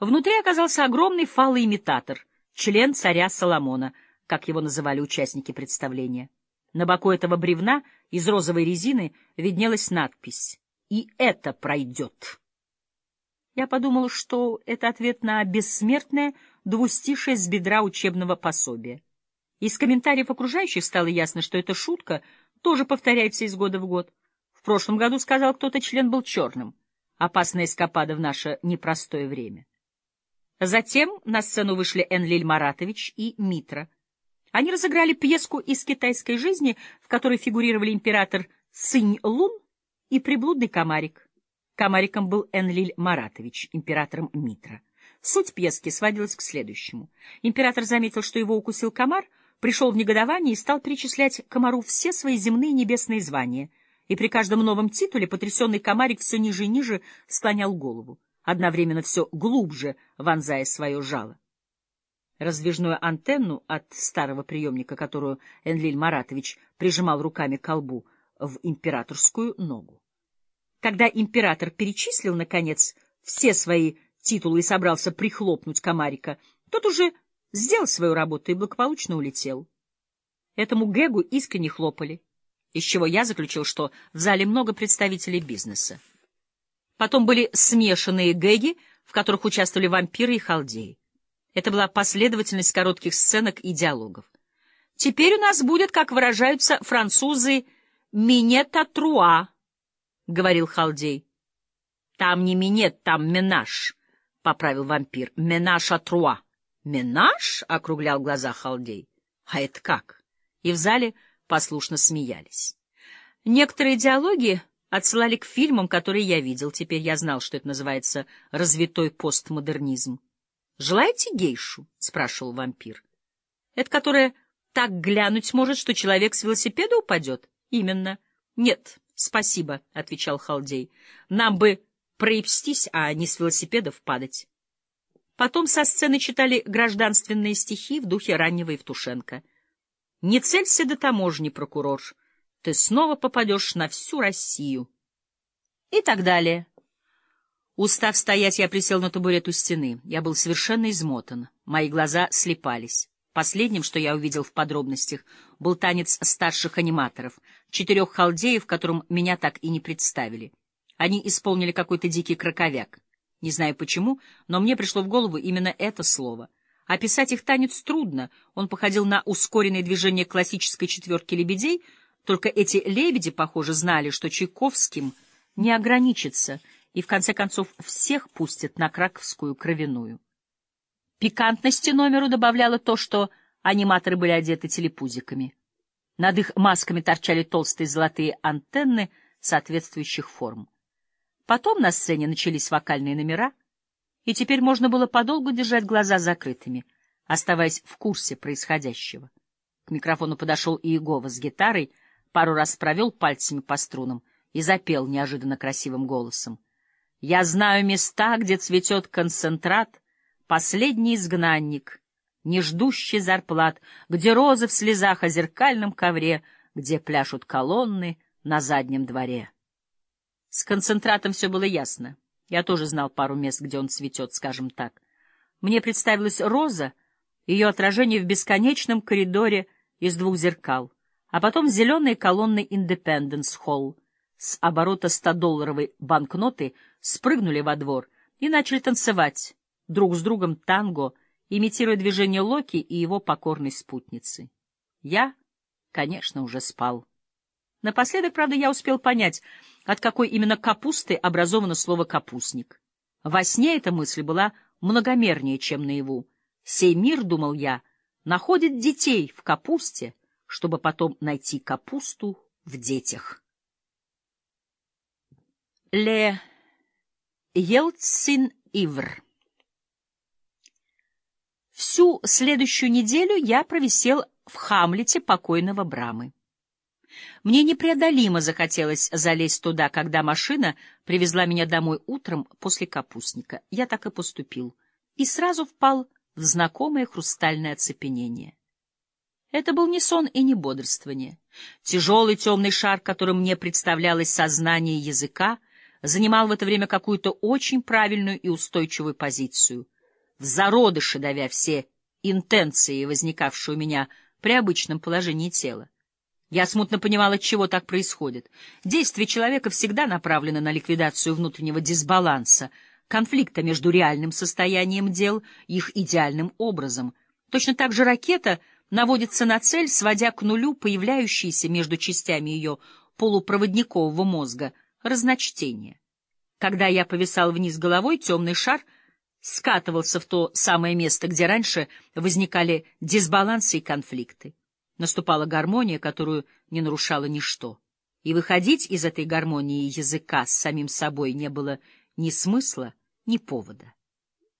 Внутри оказался огромный фалоимитатор, член царя Соломона, как его называли участники представления. На боку этого бревна из розовой резины виднелась надпись «И это пройдет». Я подумал, что это ответ на бессмертное двустишее с бедра учебного пособия. Из комментариев окружающих стало ясно, что эта шутка тоже повторяется из года в год. В прошлом году, сказал кто-то, член был черным. Опасная эскапада в наше непростое время. Затем на сцену вышли Энлиль Маратович и Митра. Они разыграли пьеску из китайской жизни, в которой фигурировали император Цинь-Лун и приблудный комарик. Комариком был Энлиль Маратович, императором Митра. Суть пьески сводилась к следующему. Император заметил, что его укусил комар, пришел в негодование и стал перечислять комару все свои земные небесные звания, и при каждом новом титуле потрясенный комарик все ниже и ниже склонял голову, одновременно все глубже вонзая свое жало. Раздвижную антенну от старого приемника, которую Энлиль Маратович прижимал руками к колбу, в императорскую ногу. Когда император перечислил, наконец, все свои титулы и собрался прихлопнуть комарика, тот уже сделал свою работу и благополучно улетел. Этому Гэгу искренне хлопали, из чего я заключил, что в зале много представителей бизнеса. Потом были смешанные гэги, в которых участвовали вампиры и халдеи. Это была последовательность коротких сценок и диалогов. Теперь у нас будет, как выражаются французы, «минета труа», — говорил халдей. «Там не минет, там менаж», — поправил вампир. «Менаж а труа». «Менаж?» — округлял глаза халдей. «А это как?» И в зале послушно смеялись. Некоторые диалоги отсылали к фильмам, которые я видел. Теперь я знал, что это называется развитой постмодернизм. «Желаете гейшу?» — спрашивал вампир. «Это которая так глянуть может, что человек с велосипеда упадет?» «Именно». «Нет, спасибо», — отвечал Халдей. «Нам бы проебстись, а не с велосипедов падать». Потом со сцены читали гражданственные стихи в духе раннего Евтушенко. «Не целься до таможни, прокурор, ты снова попадешь на всю Россию». И так далее. Устав стоять, я присел на табурет у стены. Я был совершенно измотан. Мои глаза слепались. Последним, что я увидел в подробностях, был танец старших аниматоров, четырех халдеев, которым меня так и не представили. Они исполнили какой-то дикий краковяк. Не знаю почему, но мне пришло в голову именно это слово. Описать их танец трудно, он походил на ускоренное движение классической четверки лебедей, только эти лебеди, похоже, знали, что Чайковским не ограничится, и в конце концов всех пустят на краковскую кровяную. Пикантности номеру добавляло то, что аниматоры были одеты телепузиками. Над их масками торчали толстые золотые антенны соответствующих форм. Потом на сцене начались вокальные номера, и теперь можно было подолгу держать глаза закрытыми, оставаясь в курсе происходящего. К микрофону подошел Иегова с гитарой, пару раз провел пальцами по струнам и запел неожиданно красивым голосом. «Я знаю места, где цветет концентрат, последний изгнанник, не ждущий зарплат, где розы в слезах о зеркальном ковре, где пляшут колонны на заднем дворе». С концентратом все было ясно. Я тоже знал пару мест, где он цветет, скажем так. Мне представилась роза, ее отражение в бесконечном коридоре из двух зеркал, а потом зеленые колонны Индепенденс Холл с оборота 100-долларовой банкноты спрыгнули во двор и начали танцевать друг с другом танго, имитируя движение Локи и его покорной спутницы. Я, конечно, уже спал. Напоследок, правда, я успел понять, от какой именно капусты образовано слово «капустник». Во сне эта мысль была многомернее, чем наяву. Сей мир, думал я, находит детей в капусте, чтобы потом найти капусту в детях. Ле Елцин Ивр Всю следующую неделю я провисел в Хамлете покойного Брамы. Мне непреодолимо захотелось залезть туда, когда машина привезла меня домой утром после капустника. Я так и поступил. И сразу впал в знакомое хрустальное оцепенение. Это был не сон и не бодрствование. Тяжелый темный шар, которым мне представлялось сознание языка, занимал в это время какую-то очень правильную и устойчивую позицию, в зародыше давя все интенции, возникавшие у меня при обычном положении тела. Я смутно понимал, от чего так происходит. Действие человека всегда направлено на ликвидацию внутреннего дисбаланса, конфликта между реальным состоянием дел и их идеальным образом. Точно так же ракета наводится на цель, сводя к нулю появляющиеся между частями ее полупроводникового мозга разночтения. Когда я повисал вниз головой, темный шар скатывался в то самое место, где раньше возникали дисбалансы и конфликты. Наступала гармония, которую не нарушало ничто. И выходить из этой гармонии языка с самим собой не было ни смысла, ни повода.